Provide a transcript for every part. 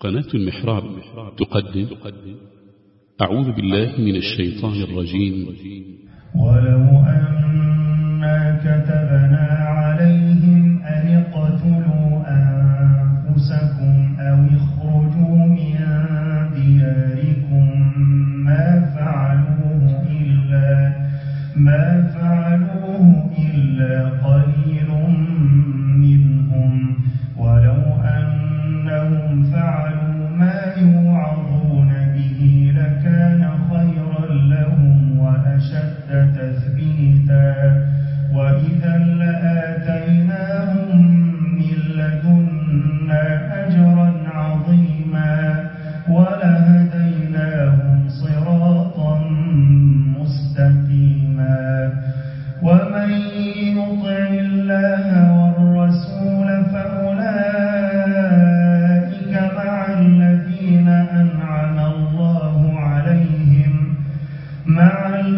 قناة المحراب تقدم أعوذ بالله من الشيطان الرجيم. ولو أنا كتبنا عليهم أن اقتلوا أنفسكم أو اخرجوا من دياركم ما فعلوه إلا ما فعلوه إلا قليل منهم. ولو أنهم فعلوا ما يوعظون به وإذا لآتيناهم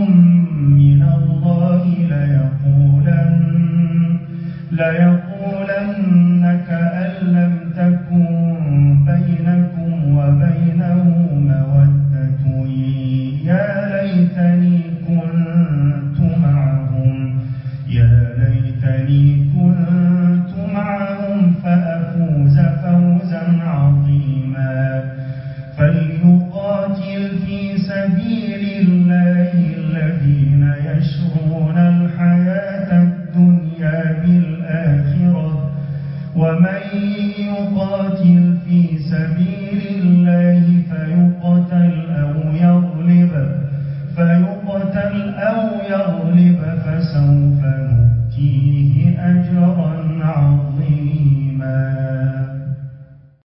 من الله ليقولن ليقولن كأن لم تكن بينكم وبينه مودة. يا ليتني كنت معهم. يا ليتني كنت معهم فأفوز فوزا عظيما. فليقاتل في سبيل الله الذين يشرون الحياة الدنيا بالآخرة ومن يقاتل في سبيل الله فيقتل أو يغلب فيقتل أو يغلب فسوف